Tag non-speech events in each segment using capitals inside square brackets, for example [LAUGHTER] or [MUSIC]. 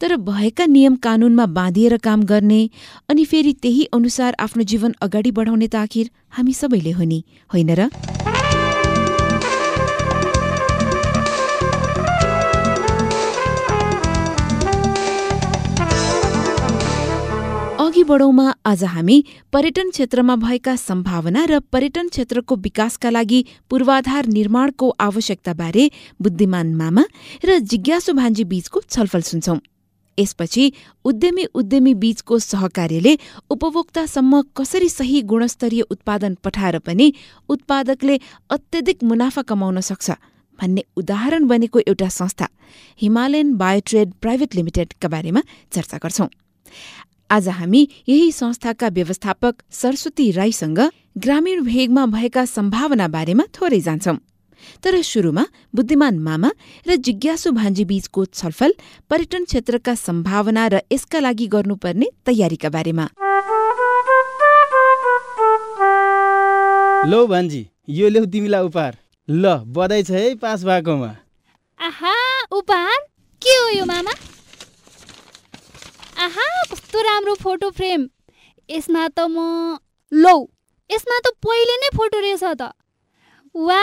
तर भएका नियम कानूनमा बाँधिएर काम गर्ने अनि फेरि त्यही अनुसार आफ्नो जीवन अगाडि बढाउने त आखिर हामी सबैले हो नि होइन र? अघि बढौँमा आज हामी पर्यटन क्षेत्रमा भएका सम्भावना र पर्यटन क्षेत्रको विकासका लागि पूर्वाधार निर्माणको आवश्यकताबारे बुद्धिमान मामा र जिज्ञासु भान्जी बीचको छलफल सुन्छौं। यसपछि उद्यमी उद्यमी बीचको सहकार्यले उपभोक्तासम्म कसरी सही गुणस्तरीय उत्पादन पठाएर पनि उत्पादकले अत्यधिक मुनाफा कमाउन सक्छ भन्ने उदाहरण बनेको एउटा संस्था हिमालयन बायोट्रेड प्राइभेट लिमिटेडका बारेमा चर्चा गर्छौं। आज हामी यही संस्थाका व्यवस्थापक सरस्वती राईसँग ग्रामीण भेगमा भएका सम्भावना बारेमा थोरै जान्छौं। तर सुरुमा बुद्धिमान मामा र जिज्ञासु भान्जी बीचको छलफल पर्यटन क्षेत्रका सम्भावना र यसका लागि गर्नुपर्ने तयारीका बारेमा। लो भान्जी यो ल्याउ तिमीलाई उपहार। ल बधाई छ है पास भएकोमा आहा उपहार के हो यो मामा आहा कस्तो राम्रो फोटो फ्रेम। यसमा त म लौ यसमा त पहिले नै फोटो रहेछ त। वा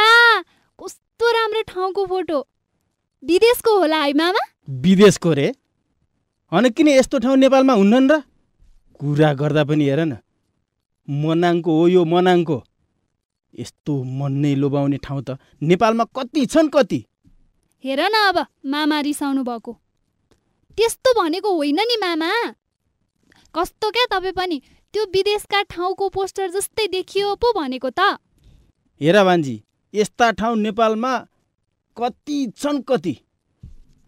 कस्तो राम्रो ठाउँको फोटो। विदेशको होला है मामा? विदेशको रे। अनि किन यस्तो ठाउँ नेपालमा हुन्नन् र? कुरा गर्दा पनि हेर न। मनाङको हो यो मनाङको। यस्तो मन नै लोभाउने ठाउँ त नेपालमा कति छन् कति। हेर न अब मामा रिसाउनु भएको। त्यस्तो भनेको होइन नि मामा। कस्तो क्या तपाईँ पनि? त्यो विदेशका ठाउँको पोस्टर जस्तै देखियो पो भनेको त। हेर भान्जी यस्ता ठाउँ नेपालमा कति छन् कति?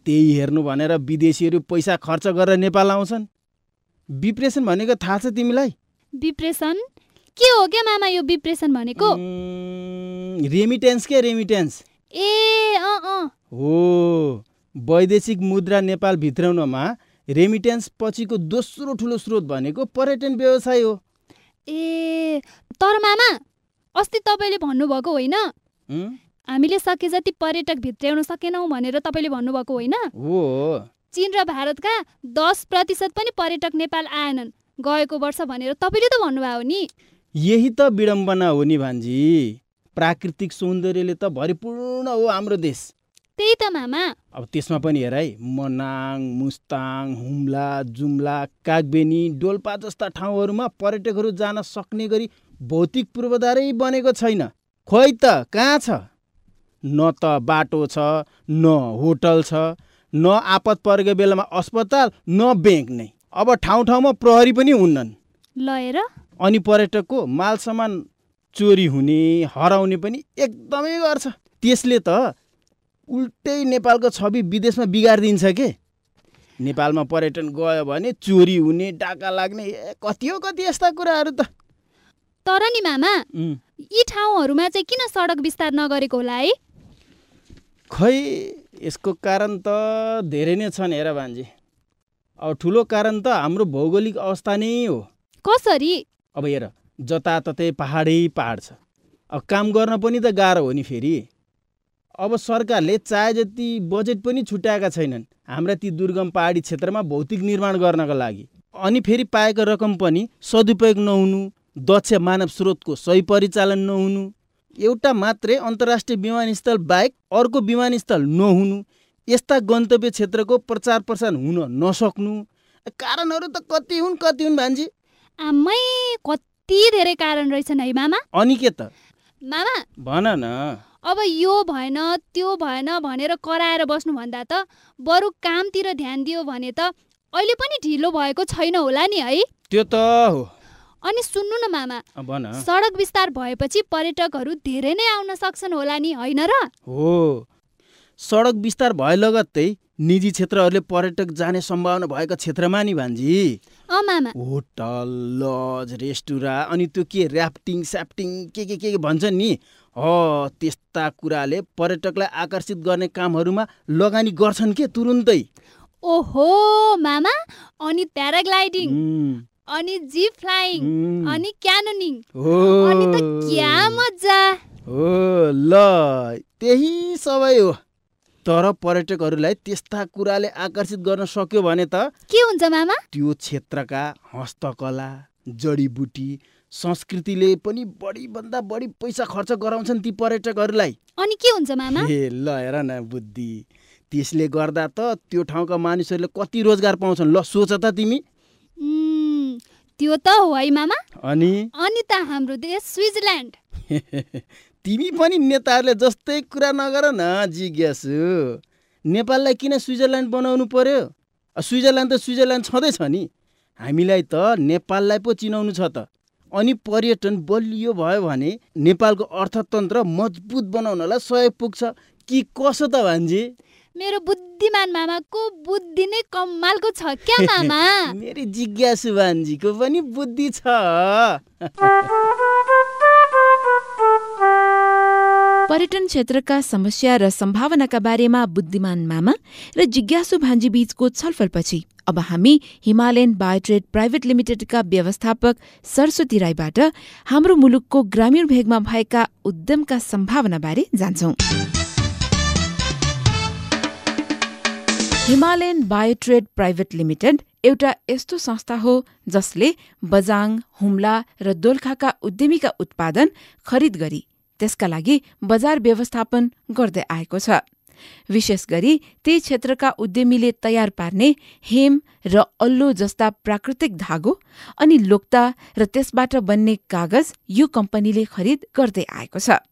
त्यही हेर्नु भनेर विदेशीहरू पैसा खर्च गरेर नेपाल आउँछन्। विप्रेसन भनेको थाहा छ तिमीलाई? विप्रेसन? के हो क्या मामा यो विप्रेसन भनेको? रेमिटेन्स के रेमिटेन्स ए अँ अँ। हो वैदेशिक मुद्रा नेपाल भित्राउनमा रेमिटेन्स पछिको दोस्रो ठुलो स्रोत भनेको पर्यटन व्यवसाय हो। ए तर मामा अस्ति तपाईँले भन्नुभएको होइन? हामीले सके जति पर्यटक भित्र्याउन सकेनौँ भनेर तपाईँले भन्नुभएको होइन? हो। चिन र भारतका दस प्रतिशत पनि पर्यटक नेपाल आएनन्। गएको वर्ष भनेर तपाईँले त भन्नुभयो नि। यही त विडम्बना हो नि भान्जी। प्राकृतिक सौन्दर्यले त भरिपूर्ण हो हाम्रो देश। त्यही त मामा। अब त्यसमा पनि हेर है मनाङ मुस्ताङ हुम्ला जुम्ला कागबेनी डोल्पा जस्ता ठाउँहरूमा पर्यटकहरू जान सक्ने गरी भौतिक पूर्वाधारै बनेको छैन। खोइ त कहाँ छ? न त बाटो छ न होटल छ न आपत परेको बेलामा अस्पताल न ब्याङ्क नै। अब ठाउँ ठाउँमा प्रहरी पनि हुन्नन्। लएर अनि पर्यटकको माल सामान चोरी हुने हराउने पनि एकदमै गर्छ। त्यसले त उल्टै नेपालको छवि विदेशमा बिगारिदिन्छ के? नेपालमा पर्यटन गयो भने चोरी हुने डाका लाग्ने ए कति हो कति यस्ता कुराहरू त। तर नि मामा यी ठाउँहरूमा चाहिँ किन सडक विस्तार नगरेको होला है? खै यसको कारण त धेरै नै छन् हेर भान्जी। अब ठुलो कारण त हाम्रो भौगोलिक अवस्था नै हो। कसरी? अब हेर जताततै पहाडै पहाड छ। अब काम गर्न पनि त गाह्रो हो नि फेरि। अब सरकारले चाहे जति बजेट पनि छुट्याएका छैनन् हाम्रा ती दुर्गम पहाडी क्षेत्रमा भौतिक निर्माण गर्नका लागि। अनि फेरि पाएको रकम पनि सदुपयोग नहुनु दक्ष मानव स्रोतको सही परिचालन नहुनु एउटा मात्रै अन्तर्राष्ट्रिय विमानस्थल बाहेक अर्को विमानस्थल नहुनु यस्ता गन्तव्य क्षेत्रको प्रचार प्रसार हुन नसक्नु। कारणहरू त कति हुन् कति हुन् भान्जी? आमै कति धेरै कारण रहेछन् है मामा? अनि के त? मामा। भन न। अब यो भएन त्यो भएन भनेर कराएर बस्नुभन्दा त बरु कामतिर ध्यान दियो भने त अहिले पनि ढिलो भएको छैन होला नि है। त्यो त हो। अनि सुन्नु न मामा सडक विस्तार भएपछि पर्यटकहरू धेरै नै आउन सक्छन् होला नि होइन र? हो। सडक विस्तार भए लगत्तै निजी क्षेत्रहरूले पर्यटक जाने सम्भावना भएको क्षेत्रमा नि भान्जी? होटल लज रेस्टुरा अनि त्यो के ऱ्याफ्टिङ स्याफ्टिङ के के के भन्छन् नि? ह त्यस्ता कुराले पर्यटकलाई आकर्षित गर्ने कामहरूमा लगानी गर्छन् के तुरुन्तै? ओहो मामा अनि प्याराग्लाइडिङ अनि जिप फ्लाइङ अनि क्यानोनिङ हो। अनि त क्या मजा हो ल त्यही सबै हो। तर पर्यटकहरूलाई त्यस्ता कुराले आकर्षित गर्न सक्यो भने त के हुन्छ मामा? त्यो क्षेत्रका हस्तकला जडीबुटी संस्कृतिले पनि बढीभन्दा बढी पैसा खर्च गराउँछन् ती पर्यटकहरूलाई। अनि के हुन्छ मामा? ए ल हेर न बुद्धि। त्यसले गर्दा त त्यो ठाउँका मानिसहरूले कति रोजगार पाउँछन् ल सोच त तिमी। त्यो त हो है मामा। अनि? अनि त हाम्रो देश स्विजरल्यान्ड। [LAUGHS] तिमी पनि नेताहरूले जस्तै कुरा नगर न जिज्ञासु। नेपाललाई किन स्विजरल्यान्ड बनाउनु पर्यो? अ, स्विजरल्यान्ड त स्विजरल्यान्ड छँदैछ नि। हामीलाई त नेपाललाई पो चिनाउनु छ त। अनि पर्यटन बलियो भयो भने नेपालको अर्थतन्त्र मजबुत बनाउनलाई सहयोग पुग्छ। कि कसो त भान्जी? मेरो बुद्धिमान मामाको बुद्धि नै कमालको छ। क्या मामा? [LAUGHS] मेरी जिज्ञासु भान्जीको पनि बुद्धि छ। [LAUGHS] पर्यटन क्षेत्रका समस्या र सम्भावनाका बारेमा बुद्धिमान मामा र जिज्ञासु भान्जी बीचको छलफलपछि अब हामी हिमालयन बायोट्रेड प्राइभेट लिमिटेडका व्यवस्थापक सरस्वती राईबाट हाम्रो मुलुकको ग्रामीण भेगमा भएका उद्यमका सम्भावनाबारे जान्छौं। हिमालयन बायोट्रेड प्राइभेट लिमिटेड एउटा यस्तो संस्था हो जसले बजाङ हुम्ला र दोलखाका उद्यमीका उत्पादन खरिद गरी त्यसका लागि बजार व्यवस्थापन गर्दै आएको छ। विशेष गरी त्यही क्षेत्रका उद्यमीले तयार पार्ने हेम र अल्लो जस्ता प्राकृतिक धागो अनि लोक्ता र त्यसबाट बन्ने कागज यो कम्पनीले खरिद गर्दै आएको छ।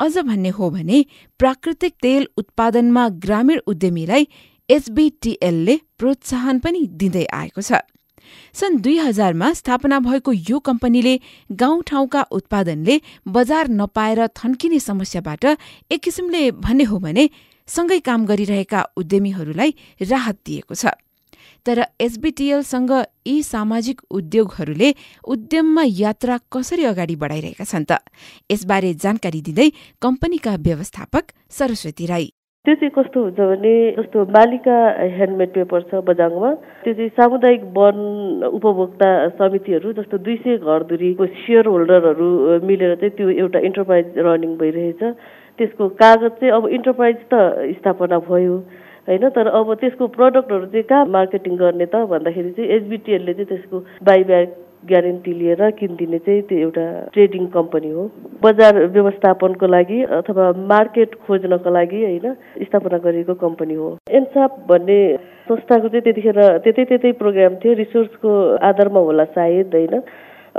अझ भन्ने हो भने प्राकृतिक तेल उत्पादनमा ग्रामीण उद्यमीलाई एसबीटीएलले प्रोत्साहन पनि दिँदै आएको छ। सन् दुई हजारमा स्थापना भएको यो कम्पनीले गाउँठाउँका उत्पादनले बजार नपाएर थन्किने समस्याबाट एक किसिमले भन्ने हो भने सँगै काम गरिरहेका उद्यमीहरूलाई राहत दिएको छ। तर एसबीटीएलसँग यी सामाजिक उद्योगहरूले उद्यममा यात्रा कसरी अगाडि बढाइरहेका छन् त? यसबारे जानकारी दिँदै कम्पनीका व्यवस्थापक सरस्वती राई। त्यो चाहिँ कस्तो हुन्छ भने जस्तो मालिका ह्यान्डमेड पेपर छ बजाङमा त्यो चाहिँ सामुदायिक वन उपभोक्ता समितिहरू जस्तो दुई सय घरधुरीको सेयर होल्डरहरू मिलेर चाहिँ त्यो एउटा इन्टरप्राइज रनिङ भइरहेछ। त्यसको कागज चाहिँ अब इन्टरप्राइज त स्थापना भयो होइन तर अब त्यसको प्रडक्टहरू चाहिँ कहाँ मार्केटिङ गर्ने त भन्दाखेरि चाहिँ एसबिटिएलले चाहिँ त्यसको बाइब्याक ग्यारेन्टी लिएर किनिदिने चाहिँ त्यो एउटा ट्रेडिङ कम्पनी हो। बजार व्यवस्थापनको लागि अथवा मार्केट खोज्नको लागि होइन स्थापना गरिएको कम्पनी हो। एन्साप भन्ने संस्थाको चाहिँ त्यतिखेर त्यतै त्यतै प्रोग्राम थियो रिसोर्सको आधारमा होला सायद होइन।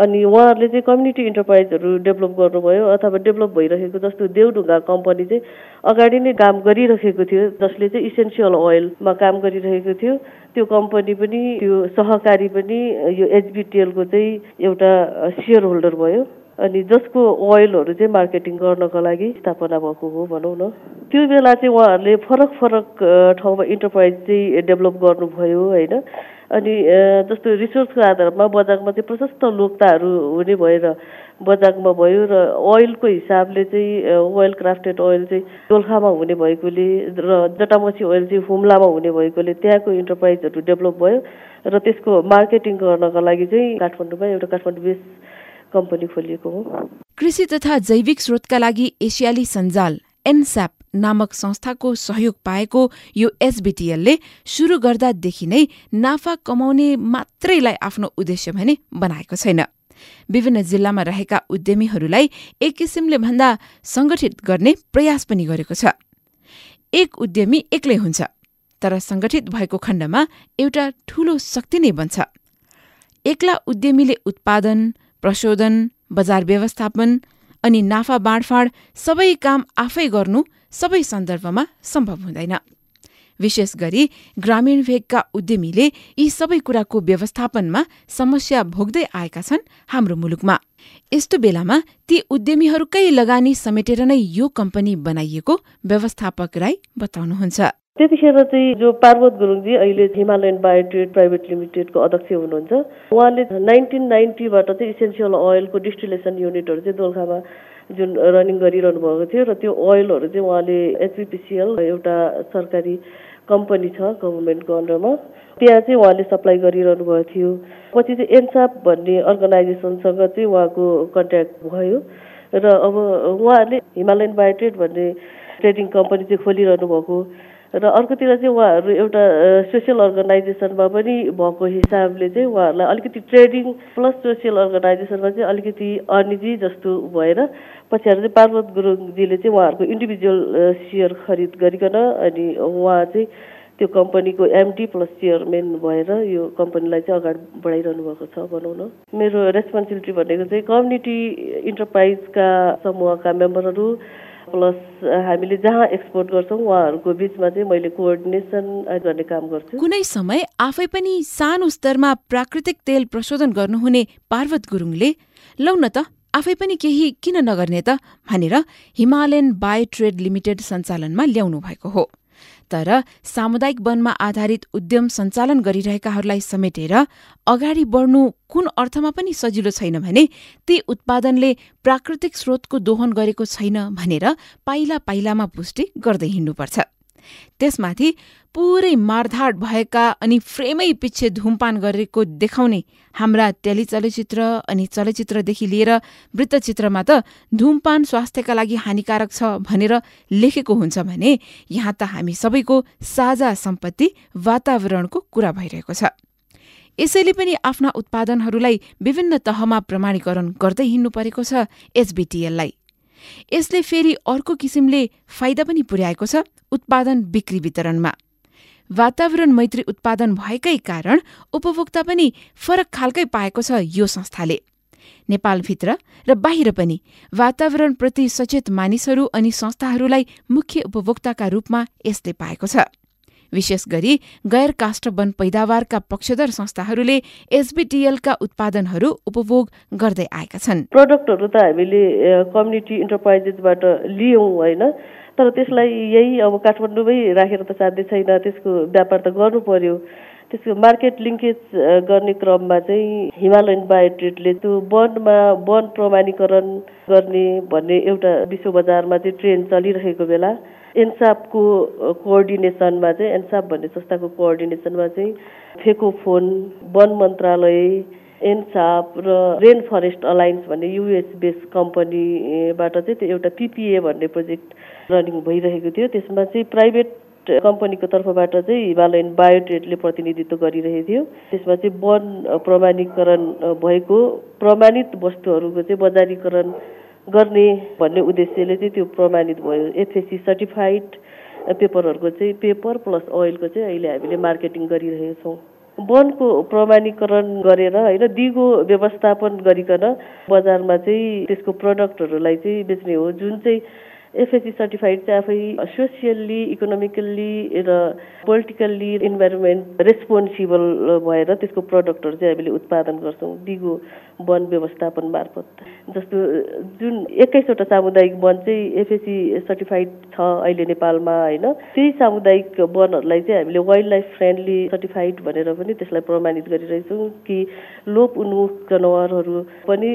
अनि उहाँहरूले चाहिँ कम्युनिटी इन्टरप्राइजहरू डेभलप गर्नुभयो अथवा डेभलप भइरहेको जस्तो देवढुङ्गा कम्पनी चाहिँ अगाडि नै काम गरिरहेको थियो जसले चाहिँ इसेन्सियल ओइलमा काम गरिरहेको थियो। त्यो कम्पनी पनि त्यो सहकारी पनि यो एचबिटिएलको चाहिँ एउटा सेयर होल्डर भयो। अनि जसको ओइलहरू चाहिँ मार्केटिङ गर्नको लागि स्थापना भएको हो भनौँ न। त्यो बेला चाहिँ उहाँहरूले फरक फरक ठाउँमा इन्टरप्राइज चाहिँ डेभलप गर्नुभयो होइन। अनि जस्तो रिसोर्सको आधारमा बजारमा चाहिँ प्रशस्त लोकताहरू हुने भएर बजाङमा भयो र ओइलको हिसाबले चाहिँ ओइल क्राफ्टेड ओइल चाहिँ दोलखामा हुने भएकोले र जटामसी ओइल चाहिँ हुम्लामा हुने भएकोले त्यहाँको इन्टरप्राइजहरू डेभलप भयो। र त्यसको मार्केटिङ गर्नको लागि चाहिँ काठमाडौँमा एउटा काठमाडौँ बेस कम्पनी खोलिएको हो। कृषि तथा जैविक स्रोतका लागि एसियाली सञ्जाल एनस्याप नामक संस्थाको सहयोग पाएको यो एसबिटिएलले सुरु गर्दादेखि नै नाफा कमाउने मात्रैलाई आफ्नो उद्देश्य भने बनाएको छैन। विभिन्न जिल्लामा रहेका उद्यमीहरूलाई एक किसिमले भन्दा संगठित गर्ने प्रयास पनि गरेको छ। एक उद्यमी एक्लै हुन्छ तर संगठित भएको खण्डमा एउटा ठूलो शक्ति नै बन्छ। एक्ला उद्यमीले उत्पादन प्रशोधन बजार व्यवस्थापन अनि नाफा बाँडफाँड सबै काम आफै गर्नु सबै सन्दर्भमा सम्भव हुँदैन। विशेष गरी ग्रामीण भेगका उद्यमीले यी सबै कुराको व्यवस्थापनमा समस्या भोग्दै आएका छन् हाम्रो मुलुकमा। यस्तो बेलामा ती उद्यमीहरूकै लगानी समेटेर नै यो कम्पनी बनाइएको व्यवस्थापक राई बताउनुहुन्छ। त्यतिखेर चाहिँ जो पार्वत गुरुङजी अहिले हिमालयन बायोट्रेड प्राइभेट लिमिटेडको अध्यक्ष हुनुहुन्छ उहाँले नाइन्टिन नाइन्टीबाट चाहिँ इसेन्सियल ओइलको डिस्टिलेसन युनिटहरू चाहिँ दोलखामा जुन रनिङ गरिरहनु भएको थियो र त्यो ओइलहरू चाहिँ उहाँले एचबिपिसिएल एउटा सरकारी कम्पनी छ गभर्मेन्टको अन्डरमा त्यहाँ चाहिँ उहाँले सप्लाई गरिरहनु भएको थियो। पछि चाहिँ एनसाप भन्ने अर्गनाइजेसनसँग चाहिँ उहाँको कन्ट्याक्ट भयो र अब उहाँहरूले हिमालयन बायोट्रेड भन्ने ट्रेडिङ कम्पनी चाहिँ खोलिरहनु भएको। र अर्कोतिर चाहिँ उहाँहरू एउटा सोसियल अर्गनाइजेसनमा पनि भएको हिसाबले चाहिँ उहाँहरूलाई अलिकति ट्रेडिङ प्लस सोसियल अर्गनाइजेसनमा चाहिँ अलिकति अनिजी जस्तो भएर पछाडि चाहिँ पार्वत गुरुङजीले चाहिँ उहाँहरूको इन्डिभिजुअल सेयर खरिद गरिकन अनि उहाँ चाहिँ त्यो कम्पनीको एमडी प्लस चेयरम्यान भएर यो कम्पनीलाई चाहिँ अगाडि बढाइरहनु भएको छ भनौँ न। मेरो रेस्पोन्सिबिलिटी भनेको चाहिँ कम्युनिटी इन्टरप्राइजका समूहका मेम्बरहरू प्लस हामीले जहाँ एक्सपोर्ट गर्छौँ उहाँहरूको बिचमा चाहिँ मैले कोअर्डिनेसन गर्ने काम गर्छु कुनै समय आफै पनि सानो स्तरमा प्राकृतिक तेल प्रशोधन गर्नुहुने पार्वत गुरुङले लौ न त आफै पनि केही किन नगर्ने त? भनेर हिमालयन बायो ट्रेड लिमिटेड सञ्चालनमा ल्याउनु भएको हो। तर सामुदायिक वनमा आधारित उद्यम सञ्चालन गरिरहेकाहरूलाई समेटेर अगाडि बढ्नु कुन अर्थमा पनि सजिलो छैन भने ती उत्पादनले प्राकृतिक स्रोतको दोहन गरेको छैन भनेर पाइला पाइलामा पुष्टि गर्दै हिँड्नुपर्छ। त्यसमाथि पुरै मारधाड भएका अनि फ्रेमै पछि धुमपान गरेको देखाउने हाम्रा टेलिचलचित्र अनि चलचित्रदेखि लिएर वृत्तचित्रमा त धुमपान स्वास्थ्यका लागि हानिकारक छ भनेर लेखेको हुन्छ भने यहाँ त हामी सबैको साझा सम्पत्ति वातावरणको कुरा भइरहेको छ। यसैले पनि आफ्ना उत्पादनहरूलाई विभिन्न तहमा प्रमाणीकरण गर्दै हिँड्नु परेको छ एचबिटिएललाई यसले फेरि अर्को किसिमले फाइदा पनि पुर्याएको छ उत्पादन बिक्री वितरणमा। वातावरण मैत्री उत्पादन भएकै कारण उपभोक्ता पनि फरक खालकै पाएको छ यो संस्थाले। नेपालभित्र र बाहिर पनि वातावरणप्रति सचेत मानिसहरू अनि संस्थाहरूलाई मुख्य उपभोक्ताका रूपमा यसले पाएको छ। विशेष गरी गैर काष्ठ वन पैदावारका पक्षधर संस्थाहरूले एसबिटिएलका उत्पादनहरू उपभोग गर्दै आएका छन्। प्रडक्टहरू त हामीले कम्युनिटी इन्टरप्राइजेसबाट लियौँ होइन? तर त्यसलाई यही अब काठमाडौँमै राखेर त साध्य छैन त्यसको व्यापार त गर्नु पर्यो। त्यसको मार्केट लिङ्केज गर्ने क्रममा चाहिँ हिमालयन बायोट्रेडले त्यो वनमा वन प्रमाणीकरण गर्ने भन्ने एउटा विश्व बजारमा चाहिँ ट्रेन्ड चलिरहेको बेला एन्सापको कोअर्डिनेसनमा चाहिँ एन्साप भन्ने संस्थाको कोअर्डिनेसनमा चाहिँ फेको फोन वन मन्त्रालय एनसाप र रेन फरेस्ट अलायन्स भन्ने युएस बेस कम्पनीबाट चाहिँ त्यो एउटा पिपिए भन्ने प्रोजेक्ट रनिङ भइरहेको थियो। त्यसमा चाहिँ प्राइभेट कम्पनीको तर्फबाट चाहिँ हिमालयन बायोट्रेडले प्रतिनिधित्व गरिरहेको थियो। त्यसमा चाहिँ वन प्रमाणीकरण भएको प्रमाणित वस्तुहरूको चाहिँ बजारीकरण गर्ने भन्ने उद्देश्यले चाहिँ त्यो प्रमाणित भयो। एफएससी सर्टिफाइड पेपरहरूको चाहिँ पेपर प्लस ओइलको चाहिँ अहिले हामीले मार्केटिङ गरिरहेको छौँ। वनको प्रमाणीकरण गरेर होइन दिगो व्यवस्थापन गरिकन बजारमा चाहिँ त्यसको प्रडक्टहरूलाई चाहिँ बेच्ने हो। जुन चाहिँ एफएससी सर्टिफाइड चाहिँ आफै सोसियल्ली इकोनोमिकल्ली र पोलिटिकल्ली इन्भाइरोमेन्ट रेस्पोन्सिबल भएर त्यसको प्रडक्टहरू चाहिँ हामीले उत्पादन गर्छौँ दिगो वन व्यवस्थापन मार्फत। जस्तो जुन एक्काइसवटा सामुदायिक वन चाहिँ एफएससी सर्टिफाइड छ अहिले नेपालमा होइन त्यही सामुदायिक वनहरूलाई चाहिँ हामीले वाइल्ड लाइफ फ्रेन्डली सर्टिफाइड भनेर पनि त्यसलाई प्रमाणित गरिरहेछौँ कि लोप उन्मुख जनावरहरू पनि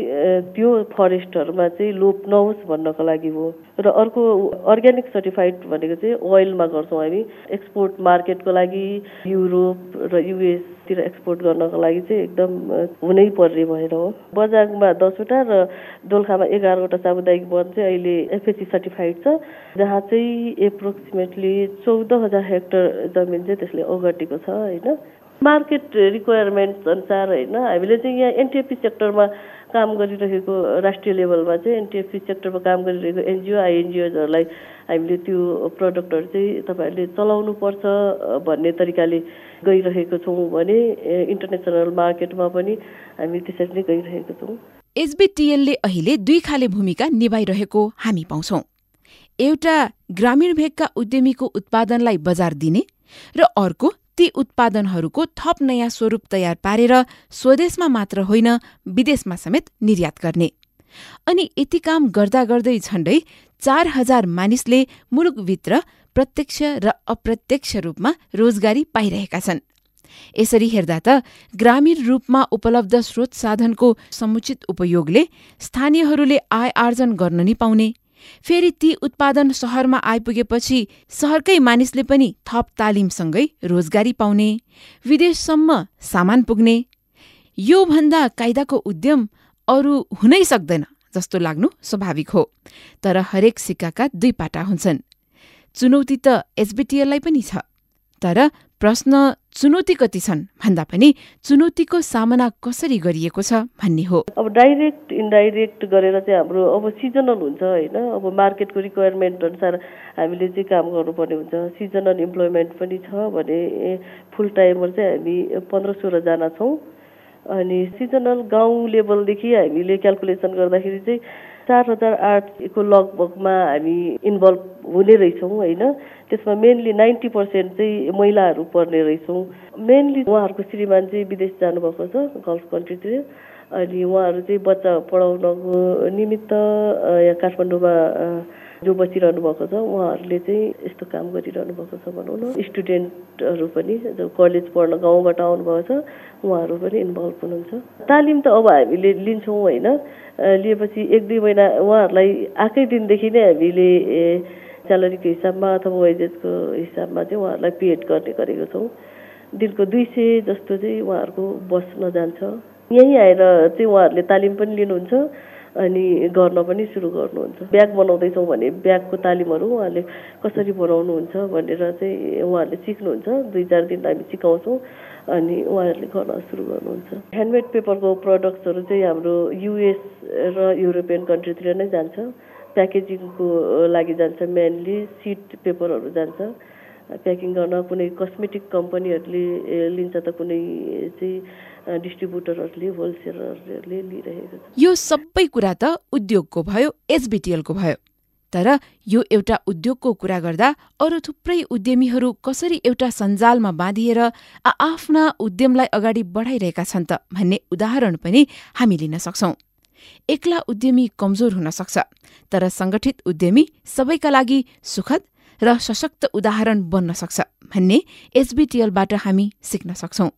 त्यो फरेस्टहरूमा चाहिँ लोप नहोस् भन्नको लागि हो। र अर्को अर्ग्यानिक सर्टिफाइड भनेको चाहिँ ओइलमा गर्छौँ हामी। एक्सपोर्ट मार्केटको लागि युरोप र युएसतिर एक्सपोर्ट गर्नको लागि चाहिँ एकदम हुनै पर्ने भएर हो। बजाङमा दसवटा र दोलखामा एघारवटा सामुदायिक वन चाहिँ अहिले एफएससी सर्टिफाइड छ जहाँ चाहिँ एप्रोक्सिमेटली चौध हजार हेक्टर जमिन चाहिँ त्यसले ओगटेको छ होइन। मार्केट रिक्वायरमेन्ट्स अनुसार होइन हामीले चाहिँ यहाँ एनटिएफपी सेक्टरमा काम गरिरहेको राष्ट्रिय लेभलमा चाहिँ एनटिएफपी सेक्टरमा काम गरिरहेको एनजिओ आइएनजिओजहरूलाई हामीले त्यो प्रडक्टहरू चाहिँ तपाईँहरूले चलाउनु पर्छ भन्ने तरिकाले गइरहेको छौँ भने इन्टरनेसनल मार्केटमा पनि हामी त्यसरी नै गइरहेको छौँ। एसबिटिएलले अहिले दुई खाले भूमिका निभाइरहेको हामी पाउँछौं। एउटा ग्रामीण भेगका उद्यमीको उत्पादनलाई बजार दिने र अर्को ती उत्पादनहरूको थप नयाँ स्वरूप तयार पारेर स्वदेशमा मात्र होइन विदेशमा समेत निर्यात गर्ने। अनि यति काम गर्दा गर्दै झण्डै चार हजार मानिसले मुलुकभित्र प्रत्यक्ष र अप्रत्यक्ष रूपमा रोजगारी पाइरहेका छन्। यसरी हेर्दा त ग्रामीण रूपमा उपलब्ध स्रोत साधनको समुचित उपयोगले स्थानीयहरूले आय आर्जन गर्न नि पाउने। फेरि ती उत्पादन सहरमा आइपुगेपछि सहरकै मानिसले पनि थप तालिमसँगै रोजगारी पाउने विदेशसम्म सामान पुग्ने यो भन्दा कायदाको उद्यम अरू हुनै सक्दैन जस्तो लाग्नु स्वाभाविक हो। तर हरेक सिक्काका दुई पाटा हुन्छन्। चुनौती त एसबिटिएललाई पनि छ तर प्रश्न चुनौती कति छन् भन्दा पनि चुनौतीको सामना कसरी गरिएको छ भन्ने हो। अब डाइरेक्ट इन्डाइरेक्ट गरेर चाहिँ हाम्रो अब सिजनल हुन्छ होइन। अब मार्केटको रिक्वायरमेन्ट अनुसार हामीले चाहिँ काम गर्नुपर्ने हुन्छ। सिजनल इम्प्लोइमेन्ट पनि छ भने फुल टाइमर चाहिँ हामी पन्ध्र सोह्रजना छौँ। अनि सिजनल गाउँ लेभलदेखि हामीले क्यालकुलेसन गर्दाखेरि चाहिँ चार हजार आठको लगभगमा हामी इन्भल्भ हुने रहेछौँ होइन? त्यसमा मेनली नाइन्टी पर्सेन्ट चाहिँ महिलाहरू पर्ने रहेछौँ। मेनली उहाँहरूको श्रीमान चाहिँ विदेश जानुभएको छ गल्फ कन्ट्रीतिर। अनि उहाँहरू चाहिँ बच्चा पढाउनको निमित्त यहाँ काठमाडौँमा जो बसिरहनु भएको छ। उहाँहरूले चाहिँ यस्तो काम गरिरहनु भएको छ भनौँ न। स्टुडेन्टहरू पनि जो कलेज पढ्न गाउँबाट आउनुभएको छ उहाँहरू पनि इन्भल्भ हुनुहुन्छ। तालिम त अब हामीले लिन्छौँ होइन। लिएपछि एक दुई महिना उहाँहरूलाई आएकै दिनदेखि नै हामीले स्यालेरीको हिसाबमा अथवा वेजेसको हिसाबमा चाहिँ उहाँहरूलाई पेड गर्ने गरेको छौँ। दिनको दुई सय जस्तो चाहिँ उहाँहरूको बस्न जान्छ। यहीँ आएर चाहिँ उहाँहरूले तालिम पनि लिनुहुन्छ। अनि गर्न पनि सुरु गर्नुहुन्छ। ब्याग बनाउँदैछौँ भने ब्यागको तालिमहरू उहाँले कसरी बनाउनुहुन्छ भनेर चाहिँ उहाँहरूले सिक्नुहुन्छ। दुई चार दिन हामी सिकाउँछौँ अनि उहाँहरूले गर्न सुरु गर्नुहुन्छ। ह्यान्डमेड पेपरको प्रडक्ट्सहरू चाहिँ हाम्रो युएस र युरोपियन कन्ट्रीतिर नै जान्छ। प्याकेजिङको लागि जान्छ मेनली सिट पेपरहरू जान्छ। प्याकिङ गर्न कुनै कस्मेटिक कम्पनीहरूले लिन्छ त कुनै चाहिँ डिस्ट्रिब्युटरहरूले होलसेलरहरूले लिइरहेको छ। यो सबै कुरा त उद्योगको भयो एसबिटिएलको भयो। तर यो एउटा उद्योगको कुरा गर्दा अरू थुप्रै उद्यमीहरू कसरी एउटा सञ्जालमा बाँधिएर आफ्ना उद्यमलाई अगाडि बढाइरहेका छन् त भन्ने उदाहरण पनि हामी लिन सक्छौं। एक्ला उद्यमी कमजोर हुन सक्छ तर संगठित उद्यमी सबैका लागि सुखद र सशक्त उदाहरण बन्न सक्छ भन्ने एसबिटिएलबाट हामी सिक्न सक्छौं।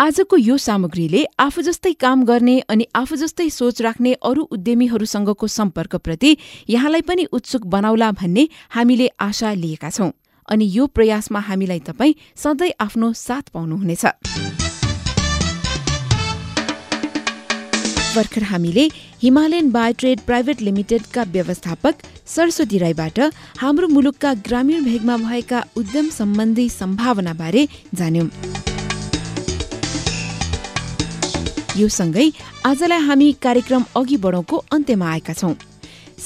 आजको यो सामग्रीले आफू जस्तै काम गर्ने अनि आफू जस्तै सोच राख्ने अरू उद्यमीहरूसँगको सम्पर्कप्रति यहाँलाई पनि उत्सुक बनाउला भन्ने हामीले आशा लिएका छौं। अनि यो प्रयासमा हामीलाई तपाईँ सधैँ आफ्नो साथ पाउनुहुनेछ। भर्खर हामीले हिमालयन बायोट्रेड प्राइभेट लिमिटेडका व्यवस्थापक सरस्वती राईबाट हाम्रो मुलुकका ग्रामीण भेगमा भएका उद्यम सम्बन्धी सम्भावनाबारे जान्यौं। यो सँगै आजलाई हामी कार्यक्रम अघि बढौँको अन्त्यमा आएका छौं।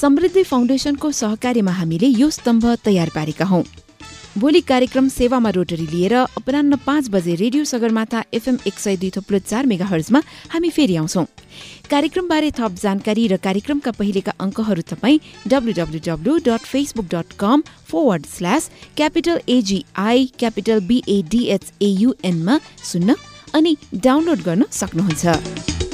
समृद्धि फाउन्डेसनको सहकार्यमा हामीले यो स्तम्भ तयार पारेका हौं। भोलि कार्यक्रम सेवामा रोटरी लिएर अपरान्न पाँच बजे रेडियो सगरमाथा एफएम एक सय दुई थोप्लो चार मेगा हर्जमा हामी फेरि आउँछौं। कार्यक्रमबारे थप जानकारी र कार्यक्रमका पहिलेका अङ्कहरू तपाईँ डब्लुडब्लुडब्लु dot facebook dot com forward slash capital AGI capital बिएडिएचएयुएनमा सुन्न अनि डाउनलोड गर्न सक्नुहुन्छ।